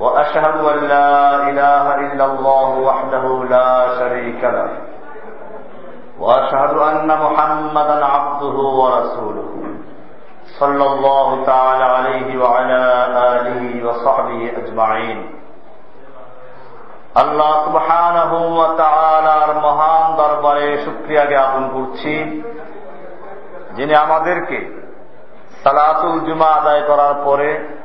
وأشهد أن لا إله إلا الله وحده لا شريك له. وأشهد أن محمدا عبده ورسوله. صلى الله تعالى عليه وعلى آله وصحبه أجمعين. আল্লাহ সুবহানাহু ওয়া তাআলার মহান দরবারে শুকরিয়া জ্ঞাপন করছি যিনি আমাদেরকে সালাতুল জুমা আদায়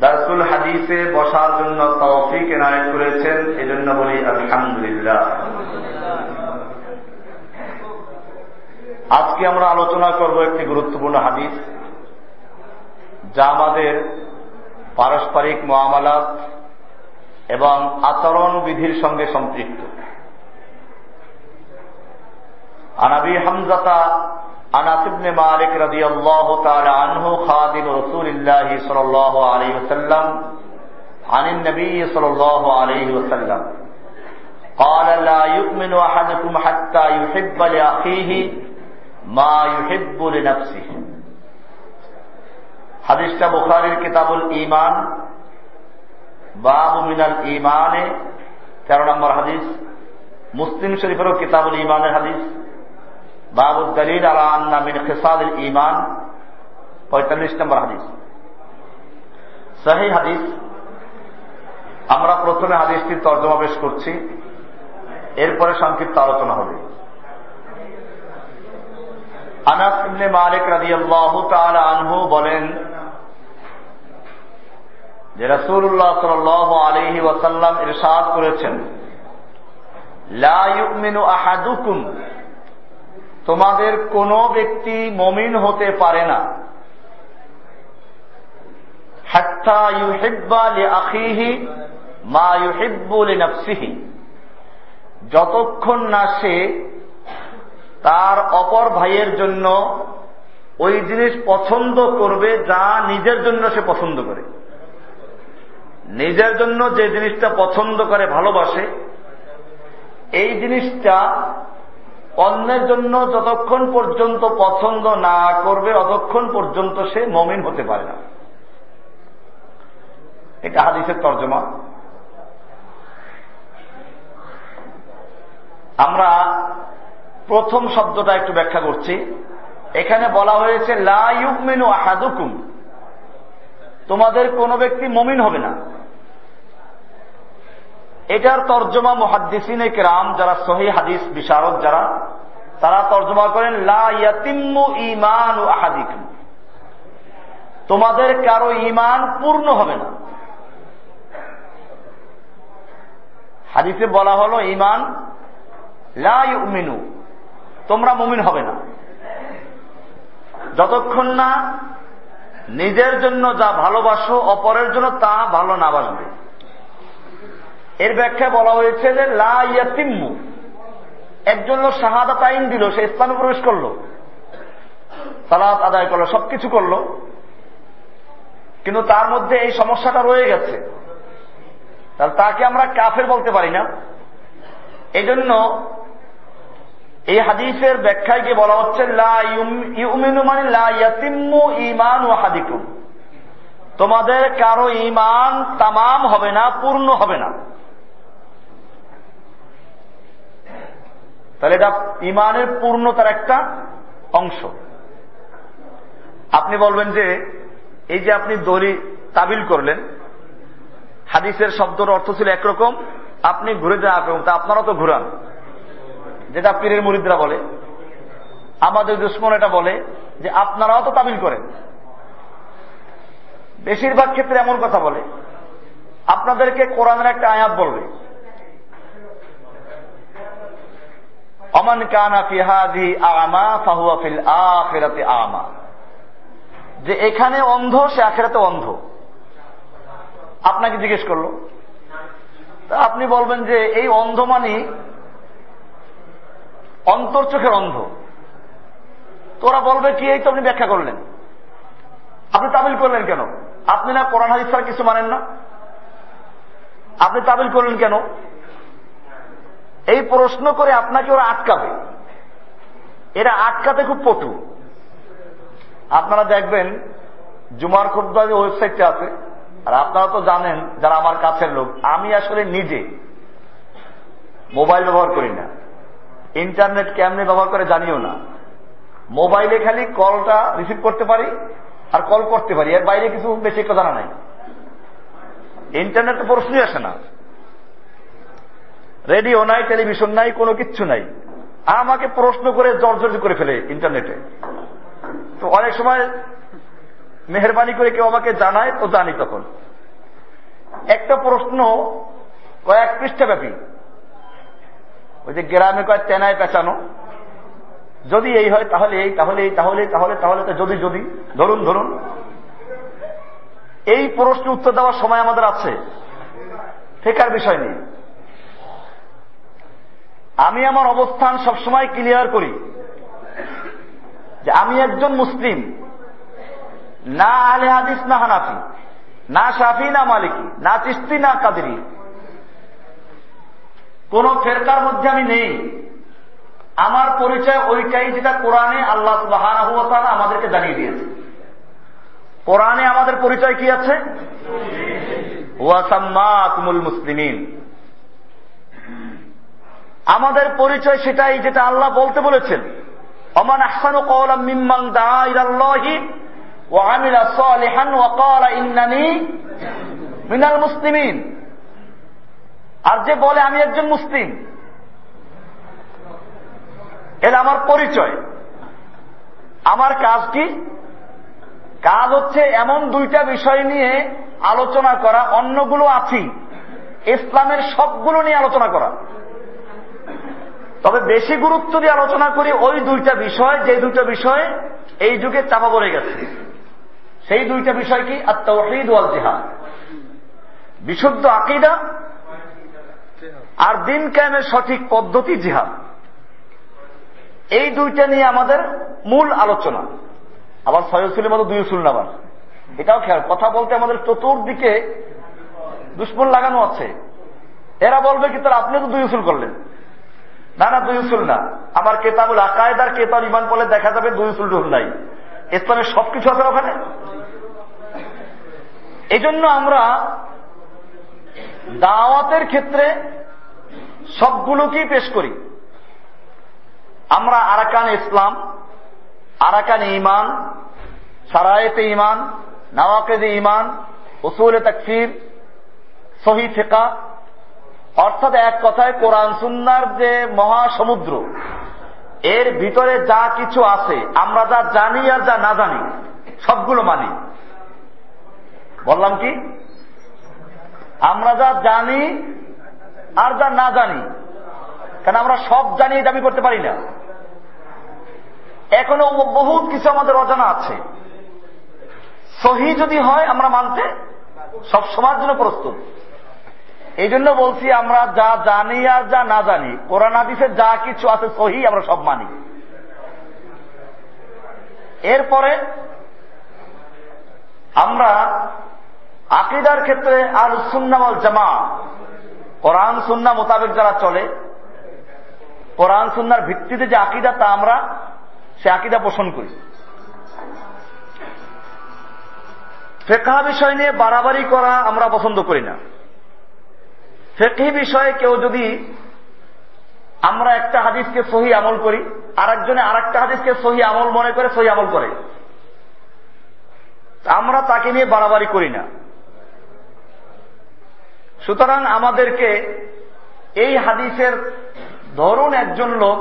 দারসুল হাদিসে বসার জন্য তৌফিক এনায়ত করেছেন, এজন্য বলি আলহামদুলিল্লাহ। আজকে আমরা আলোচনা করব একটি গুরুত্বপূর্ণ হাদিস, যা আমাদের পারস্পরিক মহামালাত এবং আচরণ বিধির সঙ্গে সম্পৃক্ত। আনাবি হামজাতা আনাস ইবনে মালিক রাদিয়াল্লাহু তাআলা আনহু খাদিম রাসূলিল্লাহ সাল্লাল্লাহু আলাইহি ওয়াসাল্লাম عن النبي صلى الله عليه وسلم قال لا يؤمن أحدكم حتى يحب لأخيه ما يحب لنفسه হাদিসটা বুখারীর কিতাবুল ঈমান বাবু মিনাল ঈমানে তেরো নম্বর হাদিস মুসলিম শরীফেরও কিতাবুল ঈমানের হাদিস দলিল পঁয়তাল্লিশ আমরা প্রথমে হাদিসটির তর্জমা পেশ করছি। এরপরে সংক্ষিপ্ত আলোচনা হবে। আনাস মালিক আনহু বলেন যে রাসূলুল্লাহ সাল্লাল্লাহু আলাইহি ওয়াসাল্লাম ইরশাদ করেছেন, লা তোমাদের কোন ব্যক্তি মমিন হতে পারে না। মা যতক্ষণ না সে তার অপর ভাইয়ের জন্য ওই জিনিস পছন্দ করবে, যা নিজের জন্য সে পছন্দ করে। নিজের জন্য যে জিনিসটা পছন্দ করে, ভালোবাসে, এই জিনিসটা অন্যের জন্য যতক্ষণ পর্যন্ত পছন্দ না করবে, অতক্ষণ পর্যন্ত সে মমিন হতে পারে না। এটা হাদিসের তর্জমা। আমরা প্রথম শব্দটা একটু ব্যাখ্যা করছি। এখানে বলা হয়েছে লাইমেনু আহাদুকুম। তোমাদের কোন ব্যক্তি মমিন হবে না। এটার তর্জমা মহাদ্দিসিনে কেরাম, যারা সহি হাদিস, বিশারদ, যারা তারা তর্জমা করেন লাইয়াতিম্মু ইমান তোমাদের কারও ইমান পূর্ণ হবে না। হাদিসে বলা হলো ইমান লাইমিনু তোমরা মুমিন হবে না। যতক্ষণ না নিজের জন্য যা ভালোবাসো, অপরের জন্য তা ভালো না বাসবে। এর ব্যাখ্যা বলা হয়েছে যে লাইয়াতিম্মু একজন লোক শাহাদা তাইন দিল, সে ইসলামে প্রবেশ করল। সালাত আদায় করল, সবকিছু করল। কিন্তু তার মধ্যে এই সমস্যাটা রয়ে গেছে। তাহলে তাকে আমরা কাফের বলতে পারি না। এই জন্য এই হাদিসের ব্যাখ্যায় গিয়ে বলা হচ্ছে মানে তোমাদের কারও ইমান তামাম হবে না, পূর্ণ হবে না। তাহলে এটা ইমানের পূর্ণতার একটা অংশ। আপনি বলবেন যে, এই যে আপনি দড়ি তাবিল করলেন, হাদিসের শব্দর অর্থ ছিল একরকম, আপনি ঘুরে যান একরকম তা আপনারা তো ঘুরান। যেটা পীরের মুরিদরা বলে, আমাদের দুশ্মন এটা বলে যে, আপনারাও তো তাবিল করেন। বেশিরভাগ ক্ষেত্রে এমন কথা বলে, আপনাদেরকে কোরআনের একটা আয়াত বলবে। কানা ফিহাদি আমা ফাহুয়া ফিল আমা। যে এখানে অন্ধ, সে আখেরাতে অন্ধ। আপনাকে জিজ্ঞেস করল। আপনি বলবেন যে এই অন্ধ মানি অন্তর চোখের অন্ধ। তোরা বলবে, কি এই তো আপনি ব্যাখ্যা করলেন? আপনি তাবিল করলেন কেন? আপনি না কোরআন ছাড়া কিছু মানেন না? আপনি তাবিল করলেন কেন? এই প্রশ্ন করে আপনাকে ওরা আটকাবে। এরা আটকাতে খুব পটু। আপনারা দেখবেন, জুমার খুদ্া যে ওয়েবসাইটটা আছে, আর আপনারা তো জানেন যারা আমার কাছের লোক, আমি আসলে নিজে মোবাইল ব্যবহার করি না। ইন্টারনেট কেমনে ব্যবহার করে জানিও না। মোবাইলে খালি কলটা রিসিভ করতে পারি আর কল করতে পারি, এর বাইরে কিছু বেশি কথা জানা নাই। ইন্টারনেট তো প্রশ্নই আসে না। রেডিও নাই, টেলিভিশন নাই, কোনো কিচ্ছু নাই। আমাকে প্রশ্ন করে জর্জরি করে ফেলে ইন্টারনেটে। তো অনেক সময় মেহরবানি করে কেউ আমাকে জানায়, তো জানি তখন। একটা প্রশ্ন কয়েক পৃষ্ঠা ব্যাপী ওই যে গ্রামে কয়েক তেনায় পেঁচানো। যদি এই হয়, তাহলে এই তাহলে এই, তাহলে তাহলে তাহলে যদি যদি। ধরুন ধরুন। এই প্রশ্ন উত্তর দেওয়ার সময় আমাদের আছে। ফেকার বিষয় নেই আমি আমার অবস্থান সবসময় ক্লিয়ার করি যে আমি একজন মুসলিম। না আলে হাদিস, না হানাফি। না সাফি না মালিকি। না চিস্তি না কাদেরি। কোন ফেরকার মধ্যে আমি নেই। আমার পরিচয় ওইটাই যেটা কোরআনে আল্লাহ সুবাহান আমাদেরকে জানিয়ে দিয়েছে। কোরআনে আমাদের পরিচয় কি আছে? ওয়াসাম্মাকুমুল মুসলিমিন। আমাদের পরিচয় সেটাই যেটা আল্লাহ বলতে বলেছেন। অমান আহসানু কওলাম মিম্মান দা ইলাল্লাহি ওয়া আমিলা সালিহান ওয়া ক্বালা ইন্নানি মিনাল মুসলিমিন। আর যে বলে আমি একজন মুসলিম এটা আমার পরিচয়। আমার কাজ কি? কাজ হচ্ছে এমন দুইটা বিষয় নিয়ে আলোচনা করা, অন্যগুলো আছি। ইসলামের সবগুলো নিয়ে আলোচনা করা। তবে বেশি গুরুত্ব দিয়ে আলোচনা করি ওই দুইটা বিষয়, যে দুইটা বিষয় এই যুগে চাপা পড়ে গেছে। সেই দুইটা বিষয় কি? আত্মাহিদ জেহাদ। বিশুদ্ধ আকিদা আর দিন কায়েমের সঠিক পদ্ধতি জিহাদ। এই দুইটা নিয়ে আমাদের মূল আলোচনা। আবার সয়সুলের মতো দুই উসুল নাবার এটাও খেয়াল, কথা বলতে আমাদের চতুর্দিকে দুশ্মন লাগানো আছে। এরা বলবে কি, তাহলে আপনি তো দুই উসুল করলেন। না না, দুই উসুল না। আমার কেতাবুল আকায়দার কেতাব ইমান বলে দেখা যাবে দুই উসুল টুল নাই। ইসলামের সবকিছু আছে ওখানে। এই জন্য আমরা দাওয়াতের ক্ষেত্রে সবগুলোকেই পেশ করি। আমরা আরাকান ইসলাম, আরাকান ইমান, সারায়েতে ইমান নওয়াকেদে ইমান, উসুলে তকফির, সহি ফেকা অর্থাৎ এক কথায় কোরআন সুন্নার যে মহাসমুদ্র, এর ভিতরে যা কিছু আছে, আমরা যা জানি আর যা না জানি, সবগুলো মানি। বললাম কি? আমরা যা জানি আর যা না জানি কারণ আমরা সব জানিয়ে দাবি করতে পারি না? এখনও বহুত কিছু আমাদের অজানা আছে। সহি যদি হয়, আমরা মানতে সব সময়ের জন্য প্রস্তুত। এই জন্য বলছি আমরা যা জানি আর যা না জানি, কোরআন হাদিসে যা কিছু আছে সহি আমরা সব মানি। এরপরে আমরা আকিদার ক্ষেত্রে আর সুন্নামল জামা কোরআন সুন্না মোতাবেক যারা চলে, কোরআন সুন্নার ভিত্তিতে যে আকিদা তা আমরা সে আকিদা পোষণ করি। ফেকা বিষয় নিয়ে বাড়াবাড়ি করা আমরা পছন্দ করি না। ফেকি বিষয়ে কেউ যদি আমরা একটা হাদিসকে সহি আমল করি আর একজনে আর একটা হাদিসকে সহি আমল মনে করে সহি আমল করে। আমরা তাকে নিয়ে বাড়াবাড়ি করি না। সুতরাং আমাদেরকে এই হাদিসের ধরুন একজন লোক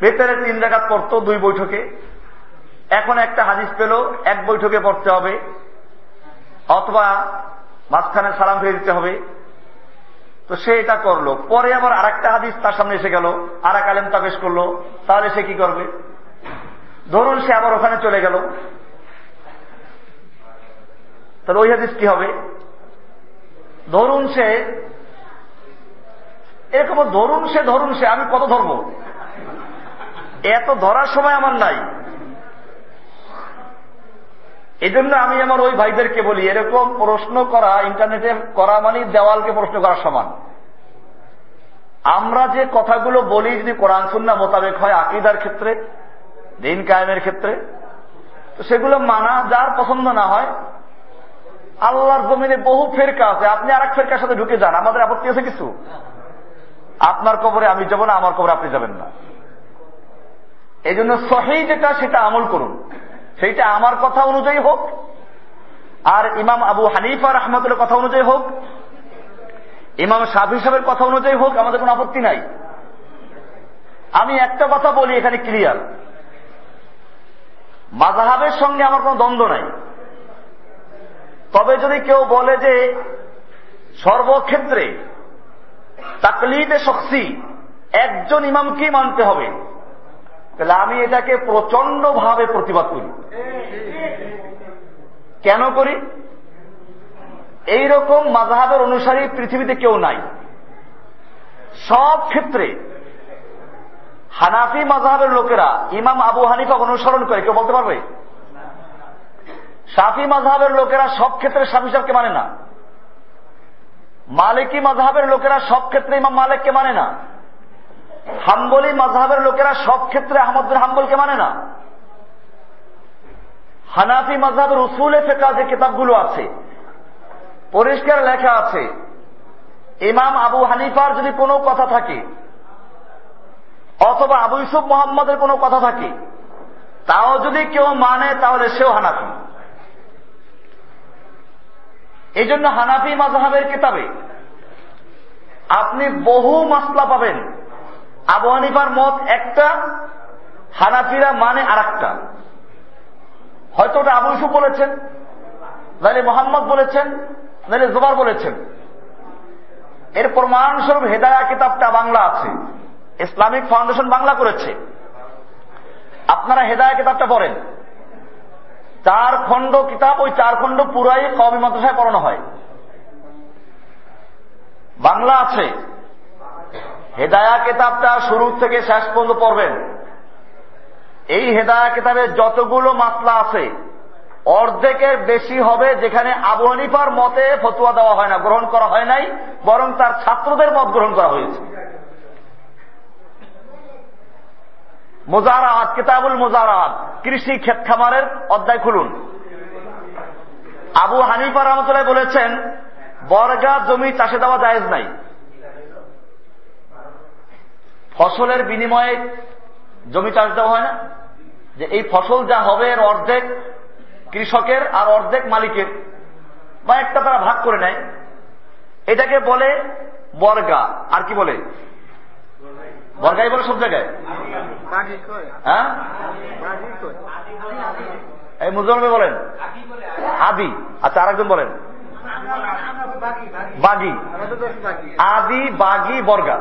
বেতারে তিন জায়গা পড়তো দুই বৈঠকে, এখন একটা হাদিস পেল, এক বৈঠকে পড়তে হবে, অথবা মাঝখানে সালাম ফিরে দিতে হবে। তো সে এটা করল। পরে আবার আর একটা হাদিস তার সামনে এসে গেল। আর এক আলেম তা পেশ করল। তাহলে সে কি করবে? ধরুন সে আবার ওখানে চলে গেল। তাহলে ওই হাদিস কি হবে? ধরুন সে, এরকম ধরুন সে ধরুন সে, আমি কত ধরব? এত ধরার সময় আমার নাই। এই আমি আমার ওই ভাইদেরকে বলি, এরকম প্রশ্ন করা, ইন্টারনেটে করা মানে দেওয়ালকে প্রশ্ন করার সমান। আমরা যে কথাগুলো বলি যদি কোরআন সুন্না মোতাবেক হয়, আকিদার ক্ষেত্রে, দিন কায়েমের ক্ষেত্রে, তো সেগুলো মানা যার পছন্দ না হয়, আল্লাহর জমিনে বহু ফেরকা আছে। আপনি আর এক ফেরকার সাথে ঢুকে যান, আমাদের আপত্তি আছে কিছু? আপনার কবরে আমি যাব না, আমার কবরে আপনি যাবেন না। এই জন্য সহি যেটা, সেটা আমল করুন। সেইটা আমার কথা অনুযায়ী হোক, আর ইমাম আবু হানিফা রহমতুল্লাহ কথা অনুযায়ী হোক, ইমাম সাফি সাহেবের কথা অনুযায়ী হোক, আমাদের কোনো আপত্তি নাই। আমি একটা কথা বলি এখানে ক্লিয়ার। মাজাহাবের সঙ্গে আমার কোনো দ্বন্দ্ব নাই। তবে যদি কেউ বলে যে সর্বক্ষেত্রে তাকলিদে শক্তি একজন ইমামকেই মানতে হবে তাহলে আমি এটাকে প্রচণ্ড ভাবে প্রতিবাদ করি। কেন করি? এই রকম মাজাহাবের অনুসারী পৃথিবীতে কেউ নাই। সব ক্ষেত্রে হানাফি মাজাহাবের লোকেরা ইমাম আবু হানিফা অনুসরণ করে, কেউ বলতে পারবে? সাফি মাঝহাবের লোকেরা সব ক্ষেত্রে সাফি সাহেবকে মানে না। মালিকি মাঝহাবের লোকেরা সব ক্ষেত্রে ইমাম মালিককে মানে না। হাম্বলি মাঝহাবের লোকেরা সব ক্ষেত্রে আহমদ হাম্বলকে মানে না। হানাফি মাঝহাবের উসুলে ফেকা যে কিতাবগুলো আছে, পরিষ্কার লেখা আছে, ইমাম আবু হানিফার যদি কোনো কথা থাকে, অথবা আবু ইসুফ মোহাম্মদের কোনো কথা থাকে, তাও যদি কেউ মানে তাহলে সেও হানাফি। এই জন্য হানাফি মাজহাবের কিতাবে আপনি বহু মাসলা পাবেন। আবু হানিফার মত একটা, হানাফিরা মানে আর একটা হয়তো ওটা আবু ইসুফ বলেছেন, নাহলে মোহাম্মদ বলেছেন, নাহলে জোবার বলেছেন। এর প্রমাণস্বরূপ হেদায়া কিতাবটা বাংলা আছে। ইসলামিক ফাউন্ডেশন বাংলা করেছে। আপনারা হেদায়া কিতাবটা পড়েন। চার খণ্ড কিতাব, ওই চার খণ্ড পুরাই কবি মাদ্রাসায় পড়ানো হয়। বাংলা আছে। হেদায়া কিতাবটা শুরু থেকে শেষ পর্যন্ত পড়বেন। এই হেদায়া কিতাবে যতগুলো মাসলা আছে, অর্ধেকের বেশি হবে যেখানে আবু হানিফার মতে ফতুয়া দেওয়া হয় না, গ্রহণ করা হয় নাই, বরং তার ছাত্রদের মত গ্রহণ করা হয়েছে। মোজারাত কিতাবুল মোজারাত কৃষি ক্ষেত খামারের অধ্যায় খুলুন। আবু হানিফা রহমতুল্লাহ বলেছেন, বর্গা জমি চাষে দেওয়া জায়েজ নাই। ফসলের বিনিময়ে জমি চাষ দেওয়া হয় না? যে এই ফসল যা হবে এর অর্ধেক কৃষকের আর অর্ধেক মালিকের। বা একটা তারা ভাগ করে নেয়। এটাকে বলে বর্গা। আর কি বলে? বর্গাই বলে সব জায়গায়? হ্যাঁ? এই মুজলমে বলেন। আদি। আচ্ছা আরেকজন বলেন। বাগি। আদি বাগি বর্গা।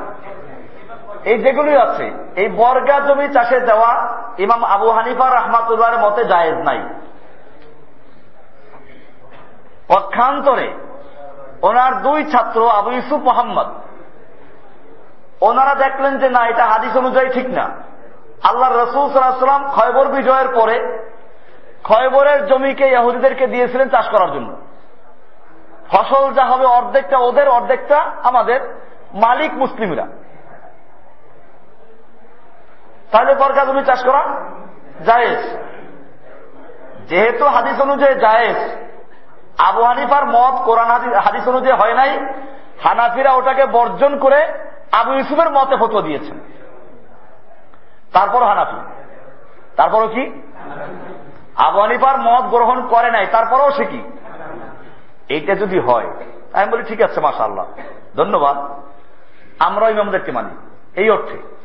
এই যেগুলি আছে, এই বর্গা জমি চাষে দেওয়া ইমাম আবু হানিফা রহমাতুল্লাহর মতে জায়েজ নাই। পক্ষান্তরে ওনার দুই ছাত্র আবু ইউসুফ মোহাম্মদ, ওনারা দেখলেন যে না, এটা হাদিস অনুযায়ী ঠিক না। আল্লাহ রসুল সাল্লাম খয়বর বিজয়ের পরে খয়বরের জমিকে ইহুদিদেরকে দিয়েছিলেন চাষ করার জন্য। ফসল যা হবে অর্ধেকটা ওদের, অর্ধেকটা আমাদের মালিক মুসলিমরা। তাহলে জমি চাষ করা জায়েজ। যেহেতু হাদিস অনুযায়ী জায়েজ, আবু হানিফার মত কোরআন হাদিস অনুযায়ী হয় নাই, হানাফিরা ওটাকে বর্জন করে আবু ইউসুফের মতে ফটো দিয়েছেন। তারপর হানাফি। তারপরও কি? আবু হানিফার মত গ্রহণ করে নাই, তারপরেও সে কি? এইটা যদি হয়, আমি বলি, ঠিক আছে মাসা আল্লাহ ধন্যবাদ। আমরা ইমামদেরকে মানি। এই অর্থে।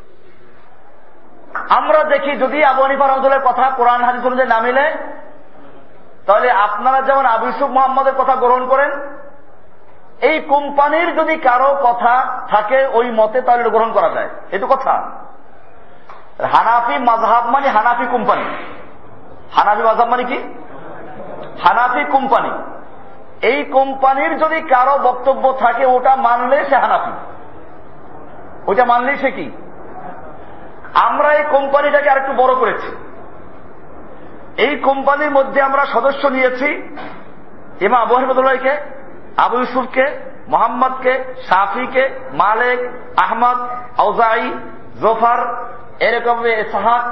আমরা দেখি যদি আবু হানিফা রহমতুল্লাহ কথা কোরআন হাদিস অনুযায়ী না মিলে, তাহলে আপনারা যেমন আবু ইউসুফ মোহাম্মদের কথা গ্রহণ করেন, এই কোম্পানির যদি কারও কথা থাকে, ওই মতে তাহলে গ্রহণ করা যায়। এটু কথা। হানাফি মাঝহাব মানে হানাফি কোম্পানি। হানাফি মাঝহাব মানে কি? হানাফি কোম্পানি। এই কোম্পানির যদি কারও বক্তব্য থাকে, ওটা মানলে সে হানাফি। ওটা মানলেই সে কি? আমরা এই কোম্পানিটাকে আরেকটু বড় করেছি। এই কোম্পানির মধ্যে আমরা সদস্য নিয়েছি ইমা আবু আহমদুল্লাহকে আবু ইউসুফকে, মোহাম্মদকে, শাফিকে, মালেক, আহমদ, আউজাই, জোফার, এরকম সাহাক,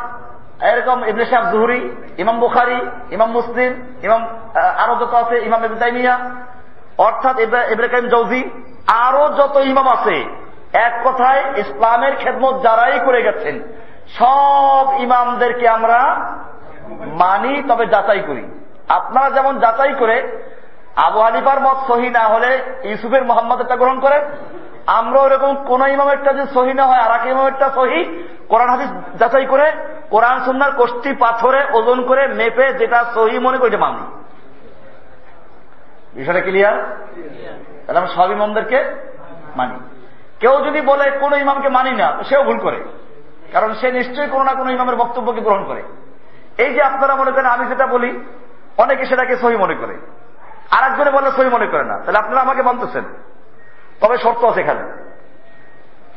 এরকম ইবনে সাহেব জুহরি, ইমাম বুখারি, ইমাম মুসলিম, ইমাম আরও যত আছে, ইমাম ইবতাইমিয়া অর্থাৎ ইব্রাহিম জৌজি আরও যত ইমাম আছে এক কথায় ইসলামের খেদমত যারাই করে গেছেন সব ইমামদেরকে আমরা মানি তবে যাচাই করি। আপনারা যেমন যাচাই করে আবু হানিফার মত সহি না হলে ইউসুফের মোহাম্মদেরটা গ্রহণ করেন। আমরা ওরকম কোন ইমামেরটা যে সহি না হয় আর এক ইমামেরটা সহি কোরআন হাদিস যাচাই করে কোরআন সুন্নার কোষ্ঠী পাথরে ওজন করে মেপে যেটা সহি মনে করি মানি। বিষয়টা ক্লিয়ার তাহলে আমরা সব ইমামদেরকে মানি। কেউ যদি বলে কোন ইমামকে মানি না সেও ভুল করে। কারণ সে নিশ্চয়ই কোনো না কোনো ইমামের বক্তব্যকে গ্রহণ করে। এই যে আপনারা মনে করেন আমি যেটা বলি অনেকে সেটাকে সহি মনে করে। আর একজনে বলে সহি মনে করে না। তাহলে আপনারা আমাকে মানতেছেন। তবে শর্ত আছে এখানে।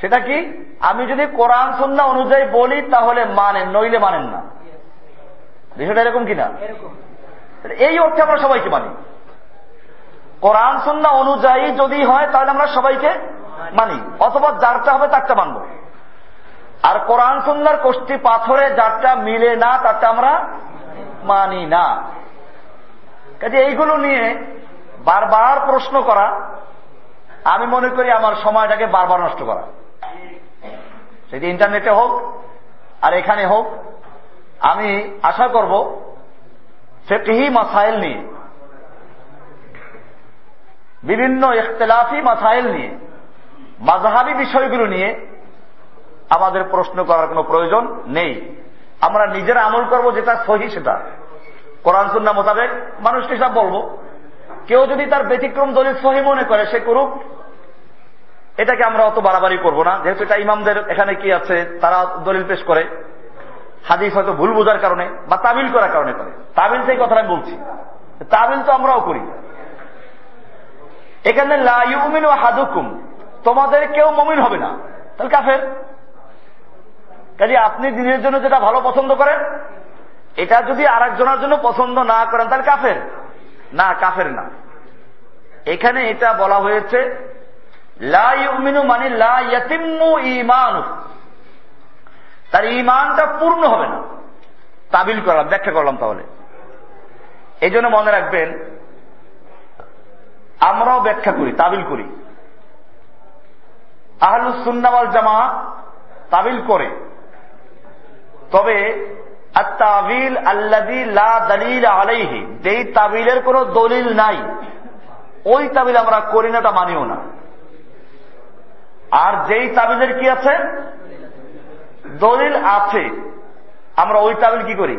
সেটা কি? আমি যদি কোরআন সন্না অনুযায়ী বলি তাহলে মানেন নইলে মানেন না। বিষয়টা এরকম কিনা? এই অর্থে আমরা সবাইকে মানি। কোরআন সন্না অনুযায়ী যদি হয় তাহলে আমরা সবাইকে মানি, অথবা যারটা হবে তারটা মানব। আর কোরআন সন্ন্যার কোষ্ঠী পাথরে যারটা মিলে না, তারটা আমরা মানি না। কাজে এইগুলো নিয়ে বারবার প্রশ্ন করা, আমি মনে করি আমার সময়টাকে বারবার নষ্ট করা। সেটি ইন্টারনেটে হোক, আর এখানে হোক, আমি আশা করব ফেকহি মাসাইল নিয়ে, বিভিন্ন ইখতলাফি মাসাইল নিয়ে মাজাহাবি বিষয়গুলো নিয়ে আমাদের প্রশ্ন করার কোনো প্রয়োজন নেই। আমরা নিজেরা আমল করব যেটা সহি সেটা। কোরআন সুন্না মোতাবেক মানুষকে সব বলব। কেউ যদি তার ব্যতিক্রম দলিল সহি মনে করে, সে করুক। এটাকে আমরা অত বাড়াবাড়ি করব না। যেহেতু এটা ইমামদের, এখানে কি আছে, তারা দলিল পেশ করে। হাদিস হয়তো ভুল বোঝার কারণে বা তাবিল করার কারণে করে। তাবিল সেই কথাটা আমি বলছি। তাবিল তো আমরাও করি। এখানে লাইমিন ও হাদুকুম তোমাদের কেউ মমিন হবে না। তাহলে কাফের? কাজে আপনি দিনের জন্য যেটা ভালো পছন্দ করেন, এটা যদি আর একজনের জন্য পছন্দ না করেন, তাহলে কাফের? না কাফের না। এখানে এটা বলা হয়েছে লাইমিনু মানে লাইয়াতিম্মু ইমান তার ইমানটা পূর্ণ হবে না। তাবিল করলাম, ব্যাখ্যা করলাম তাহলে। এই জন্য মনে রাখবেন, আমরাও ব্যাখ্যা করি, তাবিল করি। আহলুস সুন্নাওয়াল জামা তাবিল করে। তবে তাবিল আল্লাদি লা দলিল আলাইহি, যেই তাবিলের কোন দলিল নাই, ওই তাবিল আমরা করি না, তা মানিও না। আর যেই তাবিলের কি আছে? দলিল আছে। আমরা ওই তাবিল কি করি?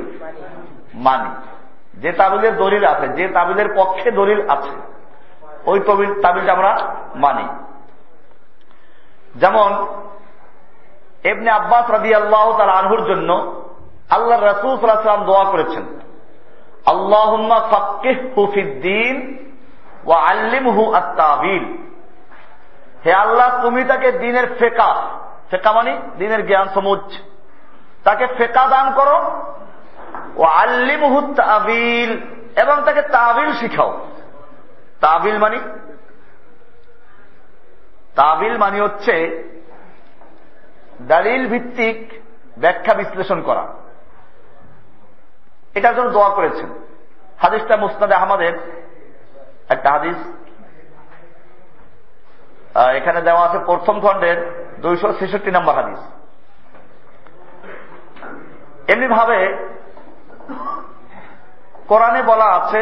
মানি। যে তাবিলের দলিল আছে, যে তাবিলের পক্ষে দলিল আছে, ওই তবিল তাবিলটা আমরা মানি। যেমন এমনি আব্বাস রাদি আল্লাহ তার আনহুর জন্য আল্লাহ রসুল সাল্লাম দোয়া করেছেন, আল্লাহুম্মা ফাক্কিহ হুফিদ্দিন ও আল্লিম হু আত্মাবিল হে আল্লাহ, তুমি তাকে দিনের ফেকা ফেকা মানে দিনের জ্ঞান সমুচ তাকে ফেকা দান করো ও আল্লিম হু তাবিল এবং তাকে তাবিল শিখাও। তাবিল মানি তাবিল মানে হচ্ছে দালিল ভিত্তিক ব্যাখ্যা বিশ্লেষণ করা। এটার জন্য দোয়া করেছেন। হাদিসটা মুস্তাদে আহমদের একটা হাদিস। এখানে দেওয়া আছে প্রথম খণ্ডের দুইশো ছেষট্টি নম্বর হাদিস। এমনি ভাবে কোরআনে বলা আছে,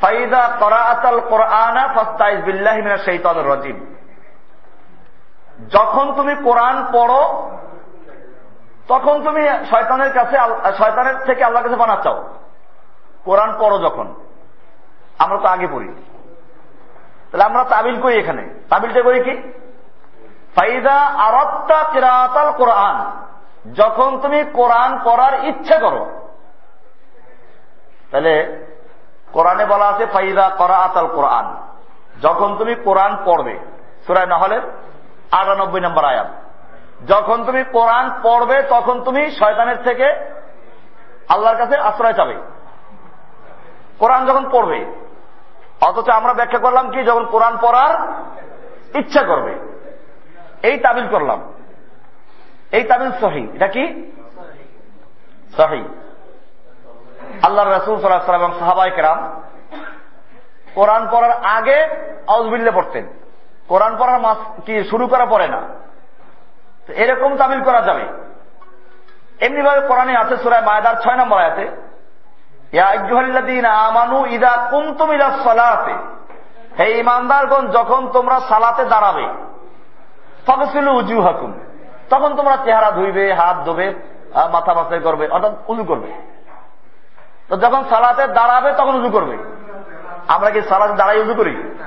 ফাইদা করাআতাল কোরআনা ফাস্তাইজ বিল্লাহি মিনাশ শাইতানির রাজিম। যখন তুমি কোরআন পড়ো, তখন তুমি শয়তানের কাছে শয়তানের থেকে আল্লাহর কাছে বানা চাও। কোরআন পড়ো যখন। আমরা তো আগে পড়ি। তাহলে আমরা তাবিল করি এখানে। তাবিলটা করি কি? ফাইদা আরত্তা কিরাতাল কোরআন। যখন তুমি কোরআন পড়ার ইচ্ছে করো, তাহলে কোরআনে বলা আছে ফাইদা করা আতাল কোরআন। যখন তুমি কোরআন পড়বে সুরায় নহলের আটানব্বই নম্বর আয়াত। যখন তুমি কোরআন পড়বে, তখন তুমি শয়তানের থেকে আল্লাহর কাছে আশ্রয় চাবে। কোরআন যখন পড়বে, অথচ আমরা ব্যাখ্যা করলাম কি, যখন কোরআন পড়ার ইচ্ছা করবে। এই তামিল করলাম। এই তামিল সহি। এটা কি? সহি। আল্লাহ রসুল সাল্লাহ এবং সাহাবাই কেরাম কোরআন পড়ার আগে আউজবিল্লে পড়তেন। কোরআন পড়ার মাস কি শুরু করা পড়ে না? এরকম তামিল করা যাবে। এমনি ভাবে কোরআনে আছে সুরায় মায়দার ছয় নম্বর আয়াতে আমানু ইদা কুমতুম ইদা সালাতে হে ইমানদারগণ যখন তোমরা সালাতে দাঁড়াবে ফকসিল উজু হাকুম তখন তোমরা চেহারা ধুইবে, হাত ধোবে মাথা মাথায় করবে, অর্থাৎ উজু করবে। তো যখন সালাতে দাঁড়াবে, তখন উজু করবে। আমরা কি সালাতে দাঁড়াই উজু করি?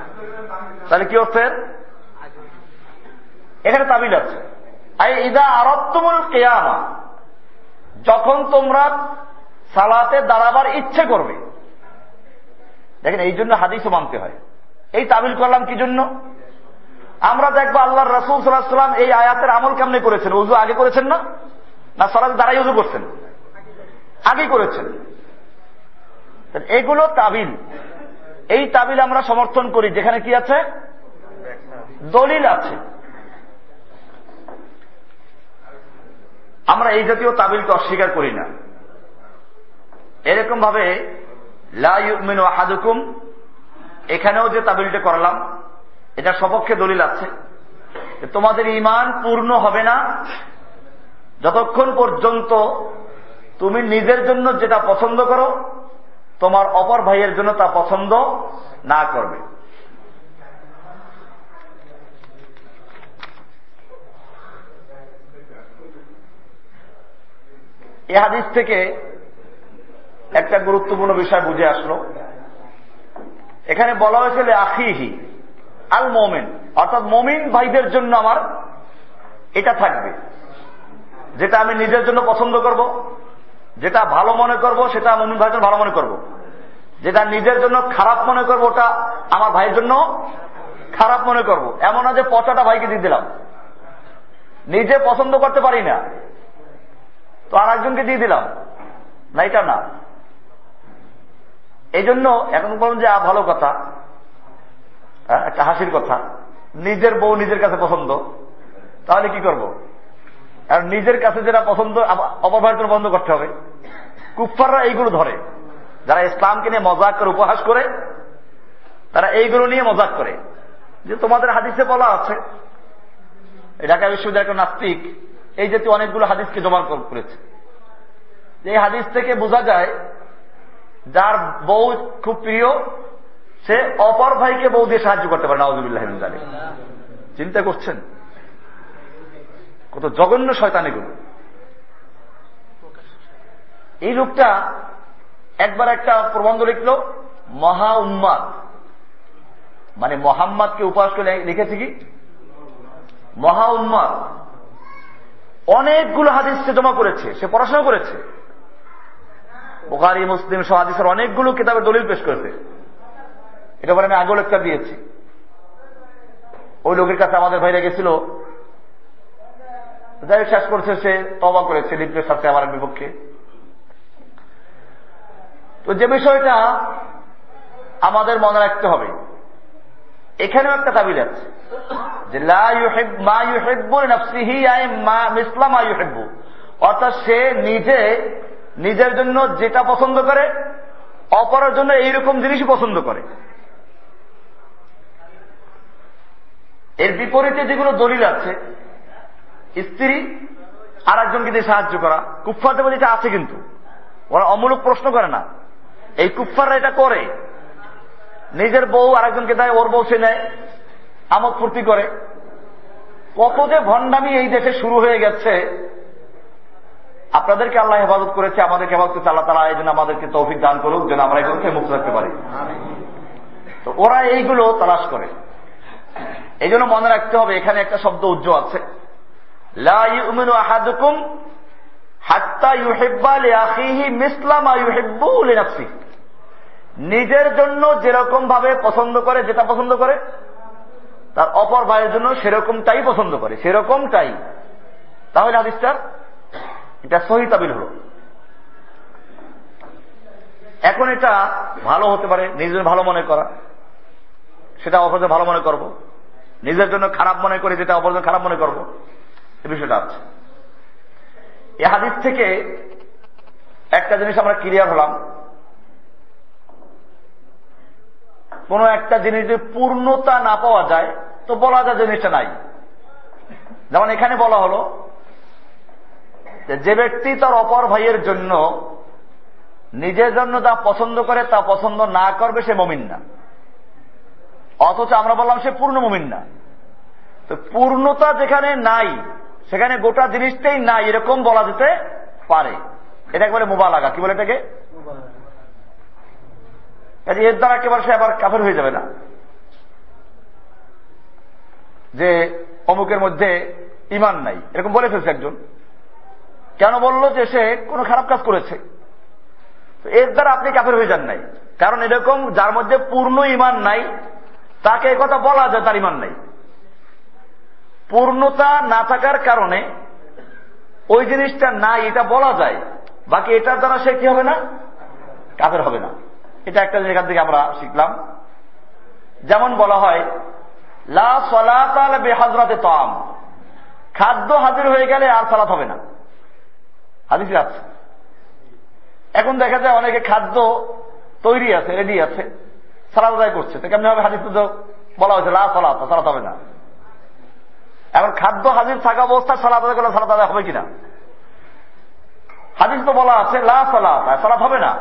তাহলে কি হচ্ছে এখানে তাবিল আছে। ইদা আরত্তমুল কেয়ামা। যখন তোমরা সালাতে দাঁড়াবার ইচ্ছে করবে। দেখেন, এই জন্য হাদিসও মানতে হয়। এই তাবিল করলাম কি জন্য? আমরা দেখব আল্লাহ রসুল সাল্লাহাম এই আয়াতের আমল কেমনে করেছেন? উজু আগে করেছেন না? না সালাতে দাঁড়াই উজু করছেন? আগে করেছেন। এগুলো তাবিল। এই তাবিল আমরা সমর্থন করি। যেখানে কি আছে? দলিল আছে। আমরা এই জাতীয় তাবিলকে অস্বীকার করি না। এরকম ভাবে হাদুকুম এখানেও যে তাবিলটা করলাম এটা সপক্ষে দলিল আছে। তোমাদের ইমান পূর্ণ হবে না, যতক্ষণ পর্যন্ত তুমি নিজের জন্য যেটা পছন্দ করো তোমার অপর ভাইয়ের জন্য তা পছন্দ না করবে। এ হাদিস থেকে একটা গুরুত্বপূর্ণ বিষয় বুঝে আসলো। এখানে বলা হয়েছিল আখিহি, আল মোমেন। অর্থাৎ মমিন ভাইদের জন্য আমার এটা থাকবে, যেটা আমি নিজের জন্য পছন্দ করব। যেটা ভালো মনে করব, সেটা মমিন ভাইয়ের জন্য ভালো মনে করব। যেটা নিজের জন্য খারাপ মনে করব, ওটা আমার ভাইয়ের জন্য খারাপ মনে করব। এমন না যে পচাটা ভাইকে দিয়ে দিলাম। নিজে পছন্দ করতে পারি না। তো আর একজনকে দিয়ে দিলাম। না, এটা না। এই জন্য এখন বলুন যে ভালো কথা। একটা হাসির কথা। নিজের বউ নিজের কাছে পছন্দ। তাহলে কি করব? আর নিজের কাছে যেটা পছন্দ অপব্যবহার বন্ধ করতে হবে। কুফাররা এইগুলো ধরে। যারা ইসলামকে নিয়ে মজাক করে, উপহাস করে, তারা এইগুলো নিয়ে মজাক করে। যে তোমাদের হাদিসে বলা আছে ঢাকা বিশ্ববিদ্যালয় নাস্তিক, এই জাতীয় অনেকগুলো হাদিসকে জমা করেছে। এই হাদিস থেকে বোঝা যায়, যার বউ খুব প্রিয়, সে অপর ভাইকে বউ দিয়ে সাহায্য করতে পারে নওয়াজুবিল্লাহ চিন্তা করছেন? কত জঘন্য শয়তান এগুলো। এই লোকটা একবার একটা প্রবন্ধ লিখল, মহা উম্মাদ। মানে মোহাম্মদকে উপাস করে লিখেছে কি? মহা উম্মাদ। অনেকগুলো হাদিসকে জমা করেছে, সে পড়াশোনা করেছে। বোকারি মুসলিম সহ হাদিসের অনেকগুলো কিতাবের দলিল পেশ করেছে। এটা পরে আমি আগেও লেকচার দিয়েছি। ওই লোকের কাছে আমাদের ভাইরা গেছিল। যাই শেষ করছে সে তবা করেছে, লিপ্তের সাথে আমার বিপক্ষে। তো যে বিষয়টা আমাদের মনে রাখতে হবে, এখানেও একটা তাবিল আছে, যে অর্থাৎ সে নিজে, নিজের জন্য যেটা পছন্দ করে, অপরের জন্য এইরকম জিনিসই পছন্দ করে। এর বিপরীতে যেগুলো দলিল আছে, স্ত্রী আর একজনকে দিয়ে সাহায্য করা দেবো যেটা আছে কিন্তু। ওরা অমূলক প্রশ্ন করে না। এই কুফাররা এটা করে। নিজের বউ আরেকজনকে দেয়, ওর বউ সে নেয়, আমোদ ফুর্তি করে। কত যে ভণ্ডামি এই দেশে শুরু হয়ে গেছে, আপনাদেরকে আল্লাহ হেফাজত করেছে, আমাদেরকে হেফাজত আল্লাহ তালা এই জন্য আমাদেরকে তৌফিক দান করুক, যেন আমরা এগুলো থেকে মুক্ত রাখতে পারি। তো ওরা এইগুলো তালাশ করে। এই জন্য মনে রাখতে হবে, এখানে একটা শব্দ উজ্জ্ব আছে। হাত্তা ইউহেব্বা লিআখিহি মিসলামা ইউহেব্বু লিনাফসি নিজের জন্য যেরকম ভাবে পছন্দ করে, যেটা পছন্দ করে, তার অপর ভাইয়ের জন্য সেরকমটাই পছন্দ করে, সেরকমটাই। তাহলে হাদিসটার এটা সহি তাবিল হল। এখন এটা ভালো হতে পারে, নিজের ভালো মনে করা। সেটা অপরজন ভালো মনে করব। নিজের জন্য খারাপ মনে করে, যেটা অপরজন খারাপ মনে করব। এ বিষয়টা আছে। এ হাদিস থেকে একটা জিনিস আমরা ক্লিয়ার হলাম। কোন একটা জিনিস যদি পূর্ণতা না পাওয়া যায়, তো বলা যায় জিনিসটা নাই। যেমন এখানে বলা হলো যে ব্যক্তি তার অপর ভাইয়ের জন্য নিজের জন্য যা পছন্দ করে তা পছন্দ না করবে, সে মমিন না। অথচ আমরা বললাম সে পূর্ণ মমিন না। তো পূর্ণতা যেখানে নাই, সেখানে গোটা জিনিসটাই নাই, এরকম বলা যেতে পারে। এটা একবারে লাগা কি বলে এটাকে? এর দ্বারা একেবারে সে আবার কাফের হয়ে যাবে না। যে অমুকের মধ্যে ইমান নাই। এরকম বলে ফেলছে একজন। কেন বলল যে সে কোনো খারাপ কাজ করেছে? এর দ্বারা আপনি কাফের হয়ে যান নাই। কারণ এরকম যার মধ্যে পূর্ণ ইমান নাই, তাকে কথা বলা যায় তার ইমান নাই। পূর্ণতা না থাকার কারণে ওই জিনিসটা নাই, এটা বলা যায়। বাকি এটার দ্বারা সে কি হবে না? কাফের হবে না। এটা একটা জায়গা থেকে আমরা শিখলাম। যেমন বলা হয়, লা তাম। খাদ্য হাজির হয়ে গেলে আর সালাত হবে না। হাদিস আছে। এখন দেখা যায় অনেকে খাদ্য তৈরি আছে রেডি আছে সালাদ আদায় করছে। তো কেমনি হবে? হাদিস তো বলা হয়েছে, লা সালাত সালাত হবে না। এখন খাদ্য হাজির থাকা অবস্থা সালাদ আদায় করলে সালাত আদায় হবে কিনা? হাদিস তো বলা আছে, লা সালাত সালাত হবে না।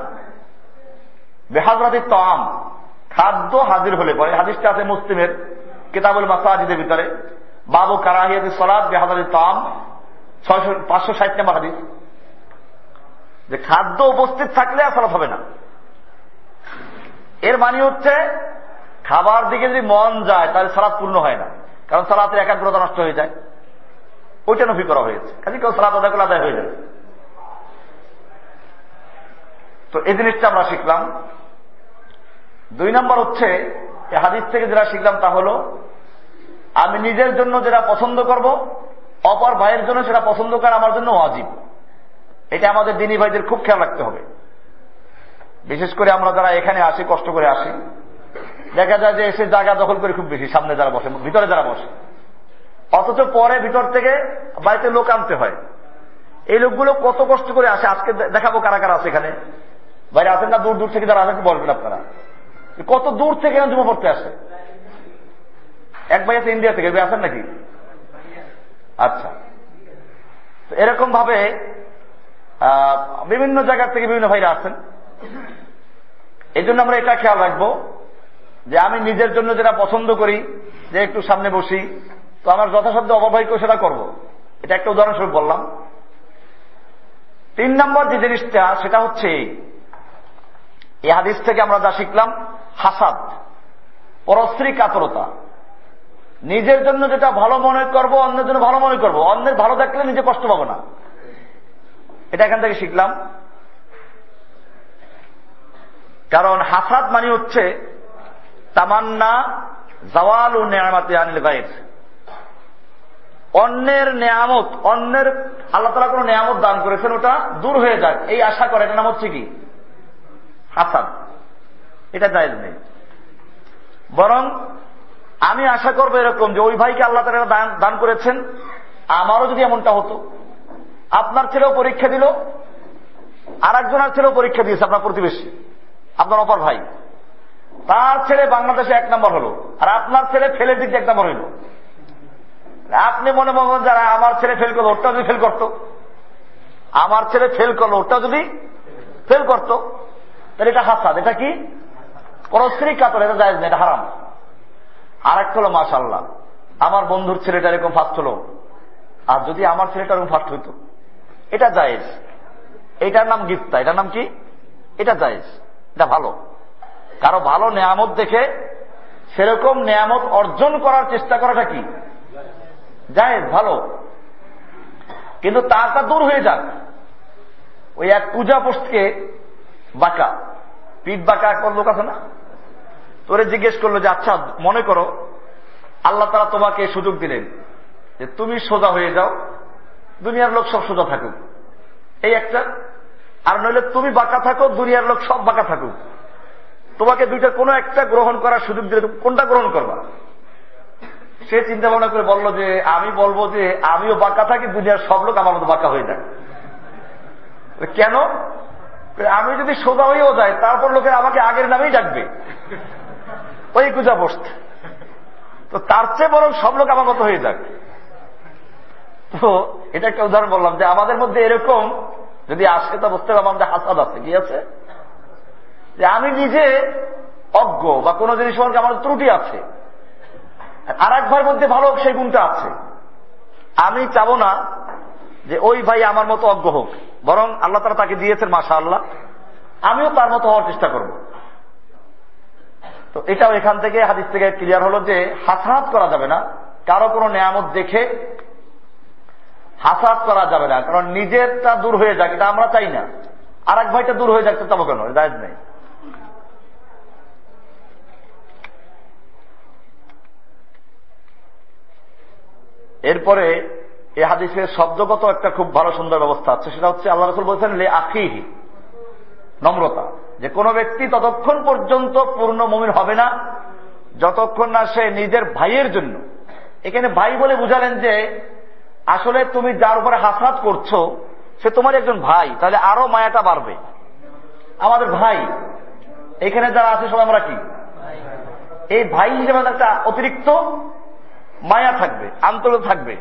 বেহাজরাতি তাম। খাদ্য হাজির হলে পরে হাদিসটা আছে মুসলিমের কিতাবুল মাসাজিদের ভিতরে। বাবু কারাহিয়াতি সলাদ বেহাজারি তাম। ছয়শো, পাঁচশো ষাট নম্বর হাদিস। যে খাদ্য উপস্থিত থাকলে আর হবে না। এর মানে হচ্ছে, খাবার দিকে যদি মন যায়, তাহলে সালাদ পূর্ণ হয় না। কারণ সালাতের একাগ্রতা নষ্ট হয়ে যায়। ওইটা নফি করা হয়েছে। কাজে কেউ সালাত আদায় করে আদায় হয়ে যাবে। তো এই জিনিসটা আমরা শিখলাম। দুই নম্বর হচ্ছে, এ হাদিস থেকে যেটা শিখলাম তা হল, আমি নিজের জন্য যেটা পছন্দ করব, অপর ভাইয়ের জন্য সেটা পছন্দ করা আমার জন্য অজীব এটা আমাদের দিনী ভাইদের খুব খেয়াল রাখতে হবে। বিশেষ করে আমরা যারা এখানে আসি, কষ্ট করে আসি, দেখা যায় যে এসে জায়গা দখল করে খুব বেশি, সামনে যারা বসে, ভিতরে যারা বসে। অথচ পরে ভিতর থেকে বাড়িতে লোক আনতে হয়। এই লোকগুলো কত কষ্ট করে আসে, আজকে দেখাবো কারা কারা আছে এখানে। বাইরে আসেন না, দূর দূর থেকে যারা আসেন বলবেন আপনারা। কত দূর থেকে জমা পড়তে আসে? এক ভাই আছে ইন্ডিয়া থেকে আসেন নাকি? আচ্ছা। এরকম ভাবে বিভিন্ন জায়গা থেকে বিভিন্ন ভাইরা আসেন। এই জন্য আমরা এটা খেয়াল রাখব যে আমি নিজের জন্য যেটা পছন্দ করি, যে একটু সামনে বসি, তো আমার যথাসাধ্য অববাহিক সেটা করব। এটা একটা উদাহরণস্বরূপ বললাম। তিন নম্বর যে জিনিসটা, সেটা হচ্ছে এই হাদিস থেকে আমরা যা শিখলাম হাসাদ পরশ্রী কাতরতা। নিজের জন্য যেটা ভালো মনে করব, অন্যের জন্য ভালো মনে করব। অন্যের ভালো দেখলে নিজে কষ্ট পাবো না। এটা এখান থেকে শিখলাম। কারণ হাসাদ মানে হচ্ছে, তামান্না জওয়াল ও নেয়ামাতে আনিল গায়ের অন্যের নেয়ামত, অন্যের আল্লাহ তালা কোন নেয়ামত দান করেছেন, ওটা দূর হয়ে যাক এই আশা করে এটা নাম হচ্ছে কি? হাসাদ। এটা জায়জ নেই। বরং আমি আশা করব এরকম যে ওই ভাইকে আল্লাহ তালা দান করেছেন, আমারও যদি এমনটা হতো, আপনার ছেলেও পরীক্ষা দিল আর একজনের ছেলেও পরীক্ষা দিয়েছে আপনার প্রতিবেশী, আপনার অপর ভাই। তার ছেলে বাংলাদেশে এক নম্বর হলো, আর আপনার ছেলে ফেলে দিক এক নম্বর হইল। আপনি মনে মনে যারা আমার ছেলে ফেল করল ওটা যদি ফেল করতো। আমার ছেলে ফেল করল ওটা যদি ফেল করতো, তাহলে এটা হাসাদ, এটা কি? পরস্ত্রী কাতর, এটা যায় এটা হারাম। আর একটা হলো মাশাল্লাহ আমার বন্ধুর ছেলেটা এরকম ফার্স্ট হলো। আর যদি আমার ছেলেটা এরকম ফার্স্ট হইতো, এটা জায়েজ। এটার নাম গিফতা এটার নাম কি? এটা জায়েজ, এটা ভালো। কারও ভালো নেয়ামত দেখে সেরকম নেয়ামত অর্জন করার চেষ্টা করাটা কি? জায়েজ, ভালো। কিন্তু তারটা দূর হয়ে যাক। ওই এক পূজা পোস্টকে বাঁকা। পিঠ বাঁকা একবার লোক আছে না? তোরে জিজ্ঞেস করল যে আচ্ছা মনে করো আল্লাহ তারা তোমাকে সুযোগ দিলেন যে তুমি সোজা হয়ে যাও, দুনিয়ার লোক সব সোজা থাকুক। এই একটা। আর নইলে তুমি বাঁকা থাকো, দুনিয়ার লোক সব বাঁকা থাকুক। তোমাকে দুইটা কোনো একটা গ্রহণ করার সুযোগ দিলে কোনটা গ্রহণ করবা? সে চিন্তা ভাবনা করে বলল যে, আমি বলব যে, আমিও বাঁকা থাকি, দুনিয়ার সব লোক আমার মতো বাঁকা হয়ে যায়। কেন? আমি যদি সোজা হয়েও যাই, তারপর লোকের আমাকে আগের নামেই ডাকবে। ওই কুজা বসতে। তো তার চেয়ে বরং সব লোক আমার মতো হয়ে যাক। তো এটা একটা উদাহরণ বললাম যে আমাদের মধ্যে এরকম, যদি আসে তা বুঝতে পারলাম যে হাসাদ আছে, কি আছে? যে আমি নিজে অজ্ঞ বা কোনো জিনিস সম্পর্কে আমার ত্রুটি আছে। আর এক ভাইয়ের মধ্যে ভালো সেই গুণটা আছে। আমি চাবো না যে ওই ভাই আমার মতো অজ্ঞ হোক। বরং আল্লাহ তারা তাকে দিয়েছেন মাসা আল্লাহ আমিও তার মতো হওয়ার চেষ্টা করব। তো এটাও এখান থেকে, হাদিস থেকে ক্লিয়ার হলো যে হাসাহাত করা যাবে না। কারও কোনো নিয়ামত দেখে হাসাহাত করা যাবে না। কারণ নিজেরটা দূর হয়ে যাক, এটা আমরা চাই না। আর এক ভাইটা দূর হয়ে যাচ্ছে তবে কেন? দায়িত্ব নেই। এরপরে এ হাদিসের শব্দগত একটা খুব ভালো, সুন্দর ব্যবস্থা আছে, সেটা হচ্ছে আল্লাহ রসুল বলছেন, লে আখিহি, নম্রতা। যে কোনো ব্যক্তি ততক্ষণ পর্যন্ত পূর্ণ মমিন হবে না, যতক্ষণ না সে নিজের ভাইয়ের জন্য। এখানে ভাই বলে বুঝালেন যে, আসলে তুমি যার উপরে হাসনাত করছ, সে তোমার একজন ভাই, তাহলে আরও মায়াটা বাড়বে। আমাদের ভাই, এখানে যারা আছে সব আমরা কি? এই ভাই হিসেবে একটা অতিরিক্ত মায়া থাকবে, আন্তরিক থাকবে।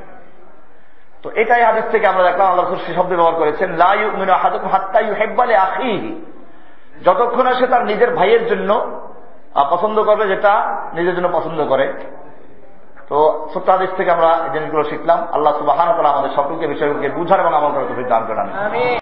তো এটাই হাদিস থেকে আমরা দেখলাম, আল্লাহ শব্দ ব্যবহার করেছেন লাইউ হাদুক হাত্তাই হেব্বালে আখিহি। যতক্ষণ আসে তার নিজের ভাইয়ের জন্য পছন্দ করবে যেটা নিজের জন্য পছন্দ করে। তো ছোট্ট হাদিস থেকে আমরা এই জিনিসগুলো শিখলাম। আল্লাহ সুবাহ আমাদের সকলকে, বিষয়গুলোকে বুঝার এবং আমল দান করান।